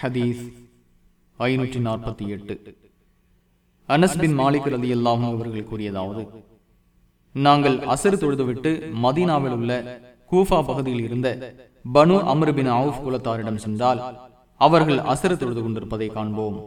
ஹதீஸ் ஐநூற்றி நாற்பத்தி எட்டு அனஸ்பின் மாலிக் ரதி அல்லாஹும் அவர்கள் கூறியதாவது நாங்கள் அசர் தொழுதுவிட்டு மதீனாவில் உள்ள கூஃபா பகுதியில் இருந்த பனு அமர்பின் அவுஃப் குலத்தாரிடம் சென்றால் அவர்கள் அசர் தொழுது கொண்டிருப்பதை காண்போம்.